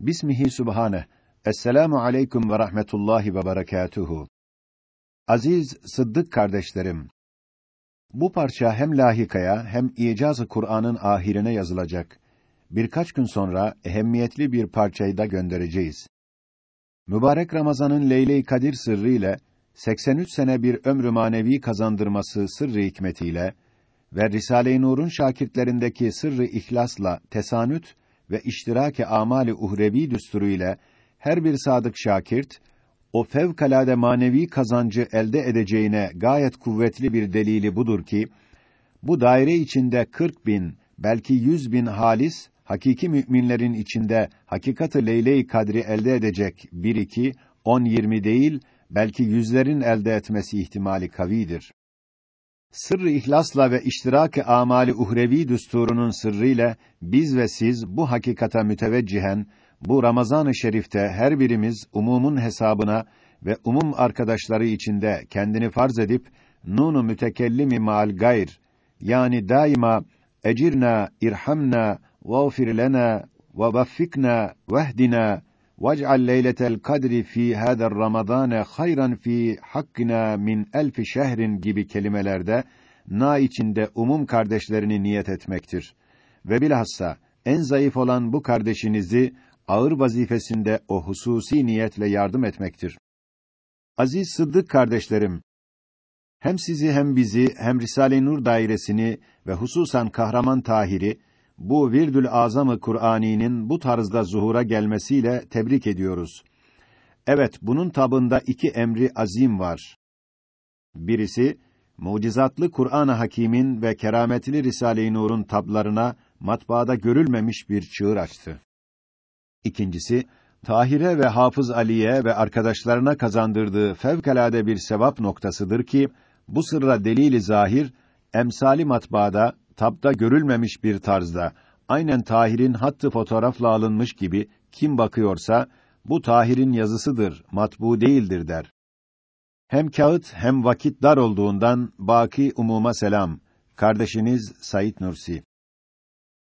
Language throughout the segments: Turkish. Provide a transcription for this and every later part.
Bismihi Subhane. Esselamu aleyküm ve rahmetullahi ve berekatuhu. Aziz Sıddık kardeşlerim, bu parça hem lahikaya hem icaz-ı Kur'an'ın ahirine yazılacak. Birkaç gün sonra ehemmiyetli bir parçayı da göndereceğiz. Mübarek Ramazan'ın Leyle-i Kadir sırrı ile 83 sene bir ömrü manevi kazandırması sırrı hikmetiyle ve Risale-i Nur'un şakirtlerindeki sırrı ihlasla tesanüt ve iştiraki amali uhrevi düsturu ile her bir sadık şakirt o fevkalade manevi kazancı elde edeceğine gayet kuvvetli bir delili budur ki bu daire içinde 40 bin belki 100 bin halis hakiki müminlerin içinde hakikatı leyle-i kadri elde edecek 1 2 10 20 değil belki yüzlerin elde etmesi ihtimali kavidir. Sırrı ihlasla ve iştiraki amali uhrevi düsturunun sırrıyla biz ve siz bu hakikata müteveccihen bu Ramazan-ı Şerif'te her birimiz umumun hesabına ve umum arkadaşları içinde kendini farz edip nunu mütekellimi maal gayr yani daima ecirna irhamna vağfir lena ve vaffikna vehdina vec'al leyletel kadri fi hâder ramadâne hayran fi hakkina min elfi şehrin gibi kelimelerde na içinde umum kardeşlerini niyet etmektir. Ve bilhassa en zayıf olan bu kardeşinizi ağır vazifesinde o hususi niyetle yardım etmektir. Aziz Sıddık kardeşlerim, hem sizi hem bizi hem Risale-i Nur dairesini ve hususan Kahraman Tahir'i bu Virdül Azamı Kur'ani'nin bu tarzda zuhura gelmesiyle tebrik ediyoruz. Evet, bunun tabında iki emri azim var. Birisi, mucizatlı Kur'an-ı Hakîm'in ve kerametli Risale-i Nur'un tablarına matbaada görülmemiş bir çığır açtı. İkincisi, Tahire ve Hafız Ali'ye ve arkadaşlarına kazandırdığı fevkalade bir sevap noktasıdır ki, bu sırra delili zahir, emsali matbaada, tabda görülmemiş bir tarzda, aynen Tahir'in hattı fotoğrafla alınmış gibi, kim bakıyorsa, bu Tahir'in yazısıdır, matbu değildir der. Hem kağıt hem vakit dar olduğundan, baki umuma selam. Kardeşiniz Said Nursi.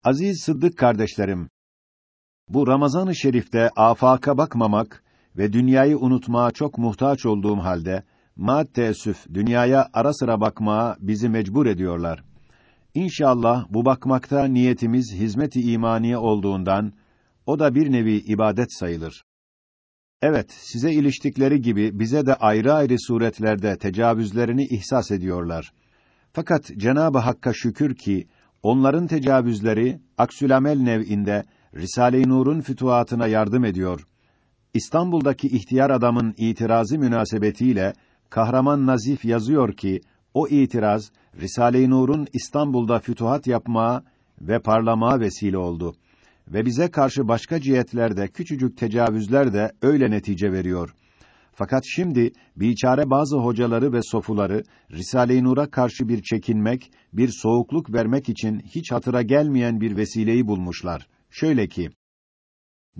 Aziz Sıddık kardeşlerim, bu Ramazan-ı Şerif'te afaka bakmamak ve dünyayı unutmaya çok muhtaç olduğum halde teessüf dünyaya ara sıra bakmaya bizi mecbur ediyorlar. İnşallah bu bakmakta niyetimiz hizmet-i imaniye olduğundan o da bir nevi ibadet sayılır. Evet, size iliştikleri gibi bize de ayrı ayrı suretlerde tecavüzlerini ihsas ediyorlar. Fakat Cenab-ı Hakk'a şükür ki onların tecavüzleri aksülamel nev'inde Risale-i Nur'un fütuhatına yardım ediyor. İstanbul'daki ihtiyar adamın itirazı münasebetiyle Kahraman Nazif yazıyor ki o itiraz Risale-i Nur'un İstanbul'da fütuhat yapmaya ve parlamaya vesile oldu ve bize karşı başka cihetlerde küçücük tecavüzler de öyle netice veriyor. Fakat şimdi biçare bazı hocaları ve sofuları Risale-i Nur'a karşı bir çekinmek, bir soğukluk vermek için hiç hatıra gelmeyen bir vesileyi bulmuşlar. Şöyle ki,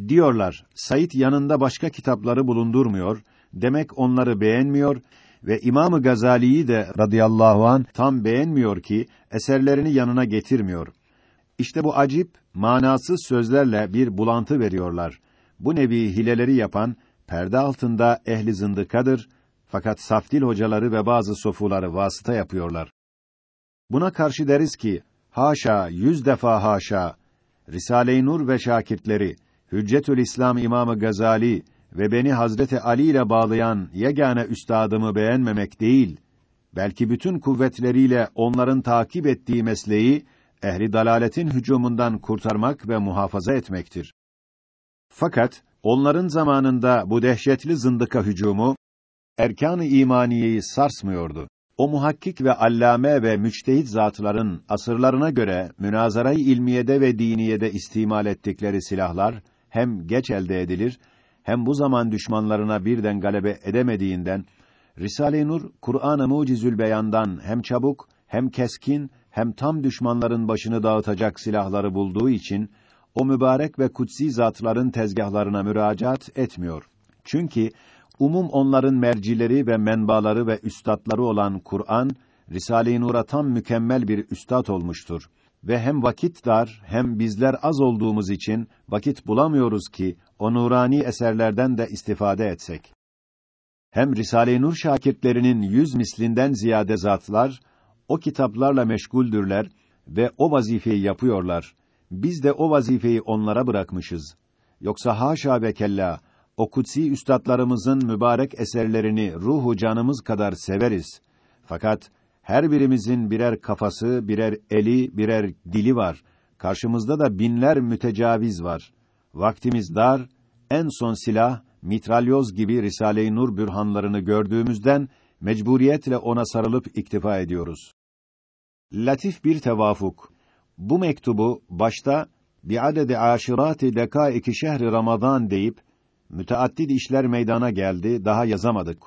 diyorlar, Said yanında başka kitapları bulundurmuyor, demek onları beğenmiyor ve İmamı Gazali'yi de radıyallahu an tam beğenmiyor ki eserlerini yanına getirmiyor. İşte bu acip, manasız sözlerle bir bulantı veriyorlar. Bu nevi hileleri yapan perde altında ehli zındıkadır fakat saftil hocaları ve bazı sofuları vasıta yapıyorlar. Buna karşı deriz ki haşa yüz defa haşa Risale-i Nur ve şakirtleri Hüccetül İslam İmamı Gazali ve beni Hazreti Ali ile bağlayan yegane üstadımı beğenmemek değil, belki bütün kuvvetleriyle onların takip ettiği mesleği ehli dalaletin hücumundan kurtarmak ve muhafaza etmektir. Fakat onların zamanında bu dehşetli zındıka hücumu erkan-ı imaniyeyi sarsmıyordu. O muhakkik ve allame ve müçtehit zatların asırlarına göre münazara-i ilmiyede ve diniyede istimal ettikleri silahlar hem geç elde edilir hem bu zaman düşmanlarına birden galebe edemediğinden Risale-i Nur Kur'an-ı Mucizül Beyan'dan hem çabuk hem keskin hem tam düşmanların başını dağıtacak silahları bulduğu için o mübarek ve kutsi zatların tezgahlarına müracaat etmiyor. Çünkü umum onların mercileri ve menbaları ve üstatları olan Kur'an Risale-i Nur'a tam mükemmel bir üstad olmuştur ve hem vakit dar hem bizler az olduğumuz için vakit bulamıyoruz ki o nurani eserlerden de istifade etsek. Hem Risale-i Nur şakirtlerinin yüz mislinden ziyade zatlar, o kitaplarla meşguldürler ve o vazifeyi yapıyorlar. Biz de o vazifeyi onlara bırakmışız. Yoksa haşa ve kella, o kutsi üstadlarımızın mübarek eserlerini ruhu canımız kadar severiz. Fakat her birimizin birer kafası, birer eli, birer dili var. Karşımızda da binler mütecaviz var. Vaktimiz dar, en son silah, mitralyoz gibi Risale-i Nur bürhanlarını gördüğümüzden, mecburiyetle ona sarılıp iktifa ediyoruz. Latif bir tevafuk. Bu mektubu, başta, bi'adedi aşirati dekaiki şehri Ramazan deyip, müteaddid işler meydana geldi, daha yazamadık.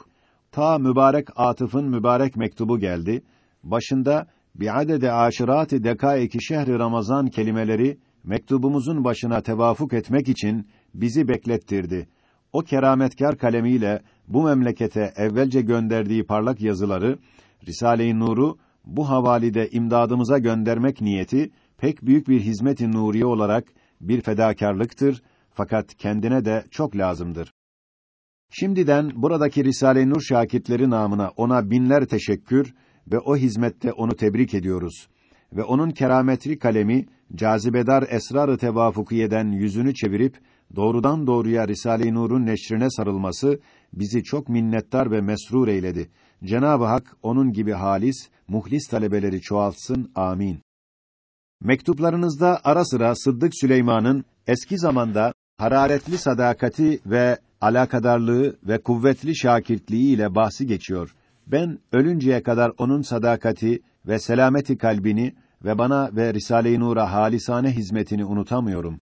Ta mübarek Atıf'ın mübarek mektubu geldi. Başında bi'adede aşirati dekaiki şehri Ramazan kelimeleri mektubumuzun başına tevafuk etmek için bizi beklettirdi. O kerametkar kalemiyle bu memlekete evvelce gönderdiği parlak yazıları Risale-i Nur'u bu havalide imdadımıza göndermek niyeti pek büyük bir hizmet-i nuriye olarak bir fedakarlıktır fakat kendine de çok lazımdır. Şimdiden buradaki Risale-i Nur şakitleri namına ona binler teşekkür ve o hizmette onu tebrik ediyoruz. Ve onun kerametli kalemi, cazibedar esrar-ı tevafukiyeden yüzünü çevirip, doğrudan doğruya Risale-i Nur'un neşrine sarılması, bizi çok minnettar ve mesrur eyledi. Cenab-ı Hak, onun gibi halis, muhlis talebeleri çoğaltsın, amin. Mektuplarınızda ara sıra Sıddık Süleyman'ın eski zamanda hararetli sadakati ve alakadarlığı ve kuvvetli şakirtliği ile bahsi geçiyor. Ben ölünceye kadar onun sadakati ve selameti kalbini ve bana ve Risale-i Nur'a halisane hizmetini unutamıyorum.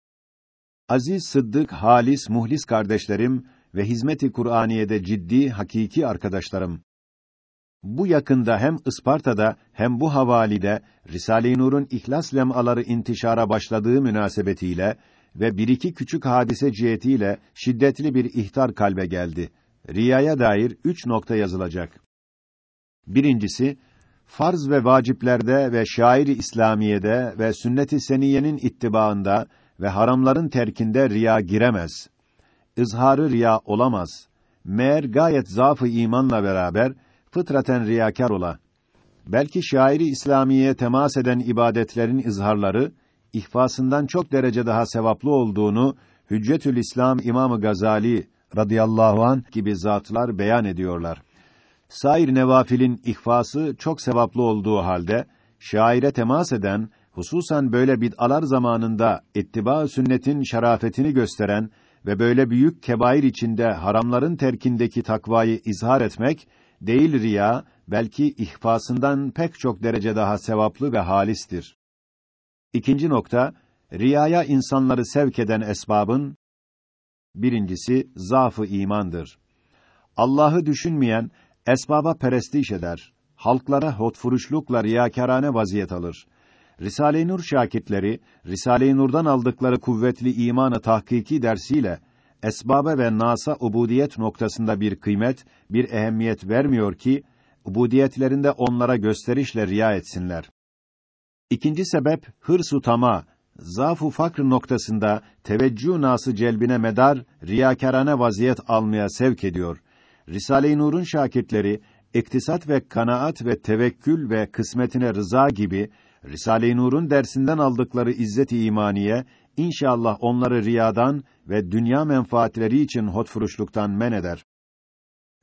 Aziz Sıddık, halis, muhlis kardeşlerim ve hizmeti Kur'aniye'de ciddi, hakiki arkadaşlarım. Bu yakında hem Isparta'da hem bu havalide Risale-i Nur'un ihlas lemaları intişara başladığı münasebetiyle ve bir iki küçük hadise cihetiyle şiddetli bir ihtar kalbe geldi. Riyaya dair üç nokta yazılacak. Birincisi, farz ve vaciplerde ve şairi İslamiye'de ve sünnet-i seniyenin ittibaında ve haramların terkinde riya giremez. İzharı riya olamaz. Meğer gayet zaafı imanla beraber fıtraten riyakar ola. Belki şairi İslamiye temas eden ibadetlerin izharları ihfasından çok derece daha sevaplı olduğunu Hüccetül İslam İmamı Gazali radıyallahu an gibi zatlar beyan ediyorlar. Sair nevafilin ihfası çok sevaplı olduğu halde şaire temas eden hususan böyle bid'alar zamanında ittiba sünnetin şerafetini gösteren ve böyle büyük kebair içinde haramların terkindeki takvayı izhar etmek değil riya belki ihfasından pek çok derece daha sevaplı ve halistir. İkinci nokta, riyaya insanları sevk eden esbabın, birincisi, zaafı imandır. Allah'ı düşünmeyen, esbaba perestiş eder. Halklara hotfuruşlukla riyakârane vaziyet alır. Risale-i Nur şakitleri, Risale-i Nur'dan aldıkları kuvvetli imanı tahkiki dersiyle, esbabe ve nasa ubudiyet noktasında bir kıymet, bir ehemmiyet vermiyor ki, ubudiyetlerinde onlara gösterişle riya etsinler. İkinci sebep hırs utama, zafu fakr noktasında teveccüh nası celbine medar riyakarane vaziyet almaya sevk ediyor. Risale-i Nur'un şakirtleri iktisat ve kanaat ve tevekkül ve kısmetine rıza gibi Risale-i Nur'un dersinden aldıkları izzet-i imaniye inşallah onları riyadan ve dünya menfaatleri için hotfuruşluktan men eder.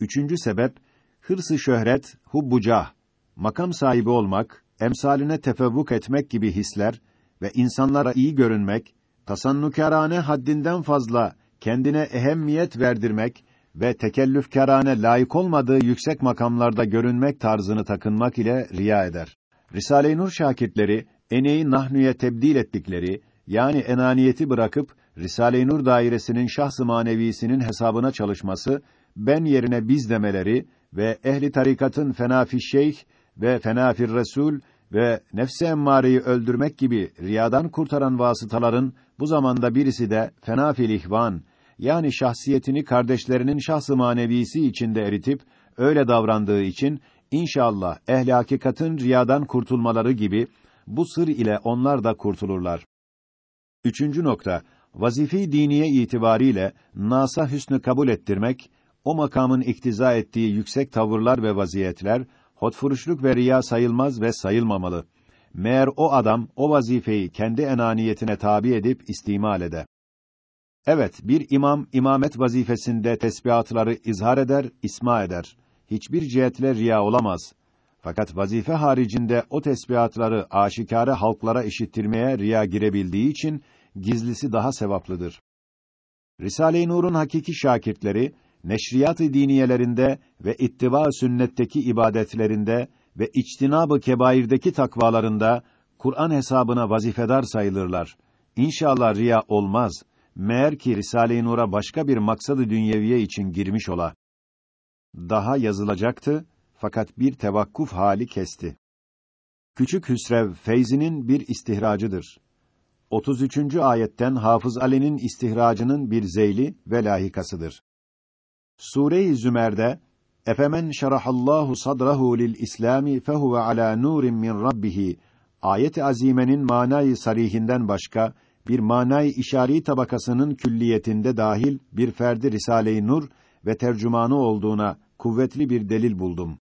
Üçüncü sebep hırsı şöhret, hubbucah, makam sahibi olmak, emsaline tefevvuk etmek gibi hisler ve insanlara iyi görünmek, tasannukârâne haddinden fazla kendine ehemmiyet verdirmek ve tekellüfkârâne layık olmadığı yüksek makamlarda görünmek tarzını takınmak ile riya eder. Risale-i Nur şakirtleri eneği nahnüye tebdil ettikleri yani enaniyeti bırakıp Risale-i Nur dairesinin şahs-ı manevisinin hesabına çalışması ben yerine biz demeleri ve ehli tarikatın fenafi şeyh ve fenafir resul ve nefse emmareyi öldürmek gibi riyadan kurtaran vasıtaların bu zamanda birisi de fenafil ihvan yani şahsiyetini kardeşlerinin şahs-ı manevisi içinde eritip öyle davrandığı için inşallah ehli hakikatin riyadan kurtulmaları gibi bu sır ile onlar da kurtulurlar. Üçüncü nokta vazife diniye itibariyle nasa hüsnü kabul ettirmek, o makamın iktiza ettiği yüksek tavırlar ve vaziyetler, hotfuruşluk ve riya sayılmaz ve sayılmamalı. Meğer o adam, o vazifeyi kendi enaniyetine tabi edip istimal eder. Evet, bir imam, imamet vazifesinde tesbihatları izhar eder, isma eder. Hiçbir cihetle riya olamaz. Fakat vazife haricinde o tesbihatları aşikare halklara işittirmeye riya girebildiği için, gizlisi daha sevaplıdır. Risale-i Nur'un hakiki şakirtleri, neşriyat-ı diniyelerinde ve ittiba sünnetteki ibadetlerinde ve içtinab-ı kebairdeki takvalarında Kur'an hesabına vazifedar sayılırlar. İnşallah riya olmaz. Meğer ki Risale-i Nur'a başka bir maksadı dünyeviye için girmiş ola. Daha yazılacaktı fakat bir tevakkuf hali kesti. Küçük Hüsrev Feyzi'nin bir istihracıdır. 33. ayetten Hafız Ali'nin istihracının bir zeyli ve lahikasıdır. Sure-i Zümer'de Efemen şerahallahu sadrahu lil İslami fehuve ala nurin min rabbih ayet-i azimenin manayı sarihinden başka bir manayı işari tabakasının külliyetinde dahil bir ferdi Risale-i Nur ve tercümanı olduğuna kuvvetli bir delil buldum.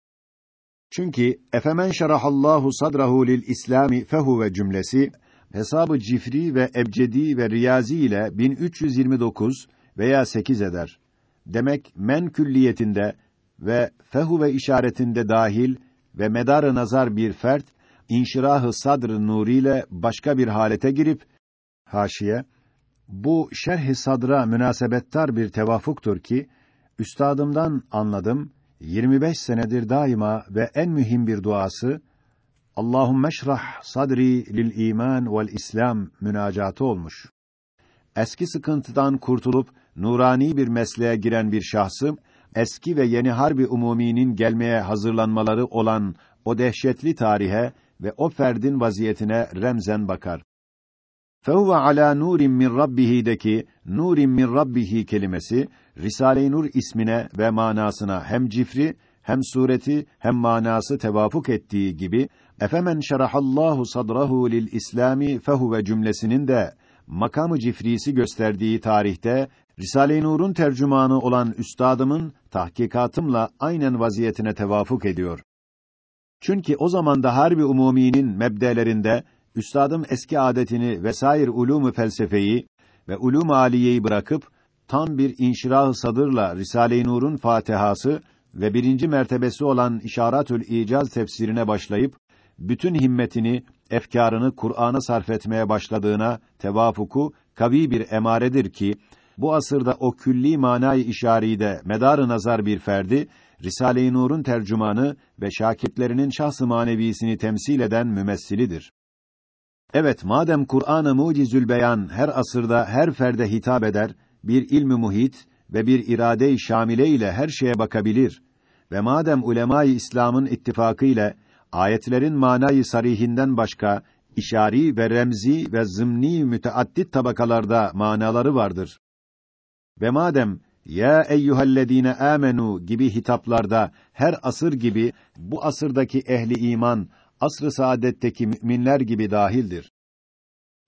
Çünkü efemen şerahallahu sadrahu lil İslami fehuve cümlesi hesabı cifri ve ebcedi ve riyazi ile 1329 veya 8 eder. Demek men külliyetinde ve fehu ve işaretinde dahil ve medar nazar bir fert inşirahı sadr nuriyle başka bir halete girip haşiye bu şerh-i sadra münasebettar bir tevafuktur ki üstadımdan anladım 25 senedir daima ve en mühim bir duası Allahumme şrah sadri lil iman vel İslam münacatı olmuş. Eski sıkıntıdan kurtulup nurani bir mesleğe giren bir şahsı eski ve yeni harbi umuminin gelmeye hazırlanmaları olan o dehşetli tarihe ve o ferdin vaziyetine remzen bakar. Fehuve ala nurin min rabbihi'deki nurin min rabbihi kelimesi Risale-i Nur ismine ve manasına hem cifri hem sureti hem manası tevafuk ettiği gibi efemen şerahallahu sadrahu lil İslami fehuve cümlesinin de makamı cifrisi gösterdiği tarihte Risale-i Nur'un tercümanı olan üstadımın tahkikatımla aynen vaziyetine tevafuk ediyor. Çünkü o zaman da harbi umuminin mebdelerinde üstadım eski adetini vesair ulûmu felsefeyi ve ulûm aliyeyi bırakıp tam bir inşirah-ı sadırla Risale-i Nur'un Fatihası ve birinci mertebesi olan İşaretül İcaz tefsirine başlayıp bütün himmetini, efkarını Kur'an'a sarf etmeye başladığına tevafuku kavi bir emaredir ki bu asırda o külli manayı işaride medar nazar bir ferdi Risale-i Nur'un tercümanı ve şakirtlerinin şahs-ı manevisini temsil eden mümessilidir. Evet, madem Kur'an-ı Mucizül Beyan her asırda her ferde hitap eder, bir ilmi muhit ve bir irade-i şamile ile her şeye bakabilir ve madem ulema-i İslam'ın ittifakı ile ayetlerin manayı sarihinden başka işari ve remzi ve zımni müteaddit tabakalarda manaları vardır. Ve madem ya eyyuhellezine amenu gibi hitaplarda her asır gibi bu asırdaki ehli iman asr-ı saadetteki müminler gibi dahildir.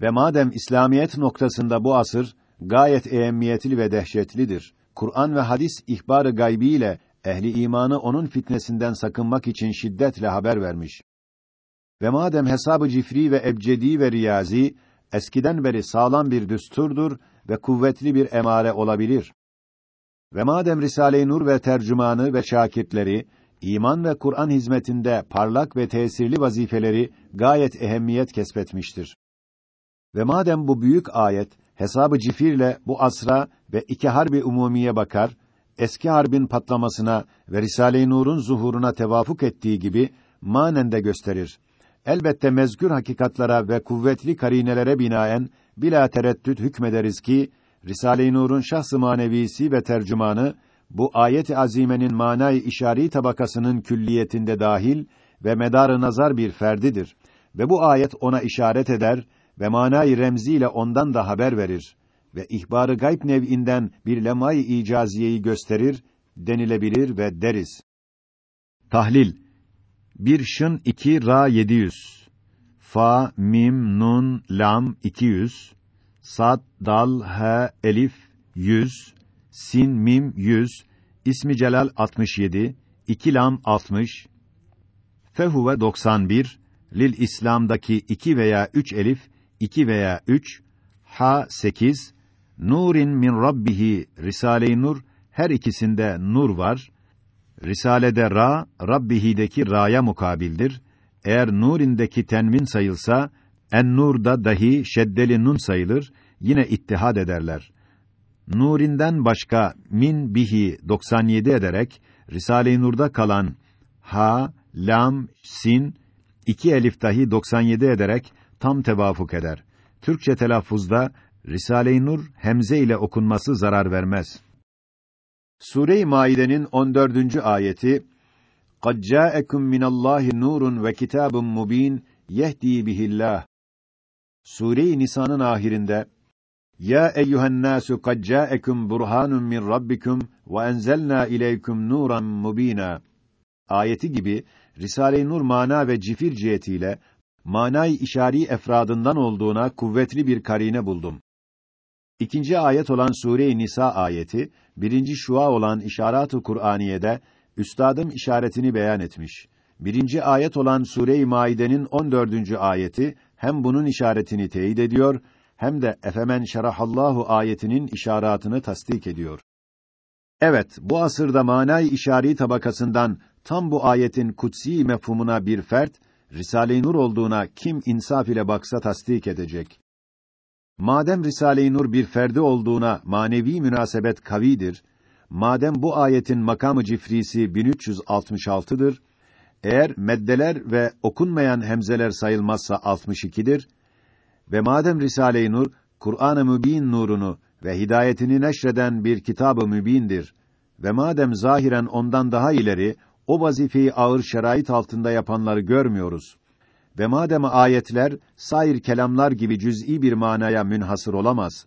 Ve madem İslamiyet noktasında bu asır gayet ehemmiyetli ve dehşetlidir. Kur'an ve hadis ihbarı gaybi ile ehli imanı onun fitnesinden sakınmak için şiddetle haber vermiş. Ve madem hesabı cifri ve ebcedi ve riyazi eskiden beri sağlam bir düsturdur ve kuvvetli bir emare olabilir. Ve madem Risale-i Nur ve tercümanı ve şakirtleri iman ve Kur'an hizmetinde parlak ve tesirli vazifeleri gayet ehemmiyet kesbetmiştir. Ve madem bu büyük ayet hesabı cifirle bu asra ve iki harbi umumiye bakar, eski harbin patlamasına ve Risale-i Nur'un zuhuruna tevafuk ettiği gibi manen de gösterir. Elbette mezgür hakikatlara ve kuvvetli karinelere binaen bila tereddüt hükmederiz ki Risale-i Nur'un şahs-ı manevisi ve tercümanı bu ayet-i azimenin manayı işari tabakasının külliyetinde dahil ve medar nazar bir ferdidir ve bu ayet ona işaret eder ve manayı remziyle ondan da haber verir ve ihbarı gayb nev'inden bir lemay icaziyeyi gösterir denilebilir ve deriz. Tahlil. Bir şın iki ra 700 fa mim nun lam 200 Sad, Dal, H, Elif, 100, Sin, Mim, 100, İsmi Celal 67, 2 Lam 60, Fehuve 91, Lil İslam'daki 2 veya 3 elif, 2 veya 3, Ha 8, Nurin min Rabbihi Risale-i Nur her ikisinde nur var. Risalede ra Rabbihi'deki ra'ya mukabildir. Eğer Nurin'deki tenvin sayılsa en-Nur'da dahi şeddeli nun sayılır. Yine ittihad ederler Nurinden başka min bihi 97 ederek Risale-i Nur'da kalan ha, lam, sin iki elif dahi 97 ederek tam tevafuk eder. Türkçe telaffuzda Risale-i Nur hemze ile okunması zarar vermez. Sure-i Maide'nin 14. ayeti قَدْ جَاءَكُمْ مِنَ اللّٰهِ نُورٌ وَكِتَابٌ مُب۪ينٌ يَهْد۪ي بِهِ اللّٰهِ Sure-i Nisa'nın ahirinde ya eyyuhen nasu kad ca'ekum burhanun min rabbikum ve enzelna ileykum nuran mubina. Ayeti gibi Risale-i Nur mana ve cifir cihetiyle manay işari efradından olduğuna kuvvetli bir karine buldum. İkinci ayet olan Sure-i Nisa ayeti, birinci şua olan işarat-ı Kur'aniye'de üstadım işaretini beyan etmiş. Birinci ayet olan Sure-i Maide'nin 14. ayeti hem bunun işaretini teyit ediyor hem de efemen şerahallahu ayetinin işaretini tasdik ediyor. Evet, bu asırda manay işari tabakasından tam bu ayetin kutsi mefhumuna bir fert Risale-i Nur olduğuna kim insaf ile baksa tasdik edecek. Madem Risale-i Nur bir ferdi olduğuna manevi münasebet kavidir, madem bu ayetin makamı cifrisi 1366'dır, eğer meddeler ve okunmayan hemzeler sayılmazsa 62'dir ve madem Risale-i Nur Kur'an-ı Mübin nurunu ve hidayetini neşreden bir kitab-ı mübindir ve madem zahiren ondan daha ileri o vazifeyi ağır şerait altında yapanları görmüyoruz ve madem ayetler sair kelamlar gibi cüz'i bir manaya münhasır olamaz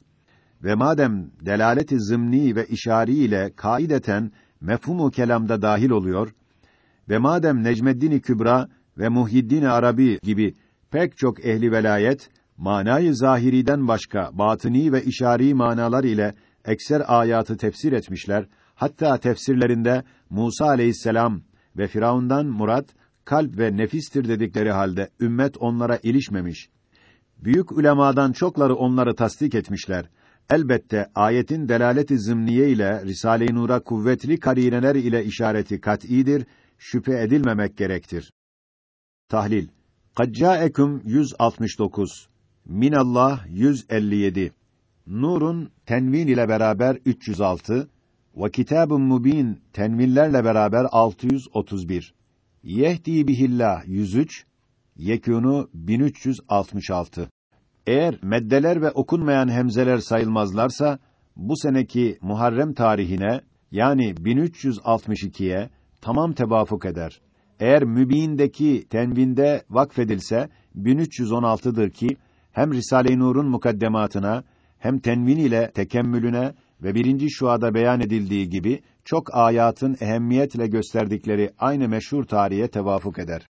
ve madem delalet-i zımni ve işari ile kaideten mefhumu kelamda dahil oluyor ve madem Necmeddin Kübra ve Muhyiddin Arabi gibi pek çok ehli velayet manayı zahiriden başka batini ve işari manalar ile ekser ayatı tefsir etmişler. Hatta tefsirlerinde Musa aleyhisselam ve Firavundan murat kalp ve nefistir dedikleri halde ümmet onlara ilişmemiş. Büyük ulemadan çokları onları tasdik etmişler. Elbette ayetin delaleti zımniye ile Risale-i Nur'a kuvvetli karineler ile işareti kat'idir, şüphe edilmemek gerektir. Tahlil Kad ca'ekum 169 Minallah 157 Nurun tenvin ile beraber 306 ve Kitabun Mubin tenvinlerle beraber 631 Yehdi bihillah 103 Yekûnu 1366 Eğer meddeler ve okunmayan hemzeler sayılmazlarsa bu seneki Muharrem tarihine yani 1362'ye tamam tevafuk eder. Eğer mübindeki tenvinde vakfedilse 1316'dır ki hem Risale-i Nur'un mukaddematına hem tenvin ile tekemmülüne ve birinci şuada beyan edildiği gibi çok ayatın ehemmiyetle gösterdikleri aynı meşhur tarihe tevafuk eder.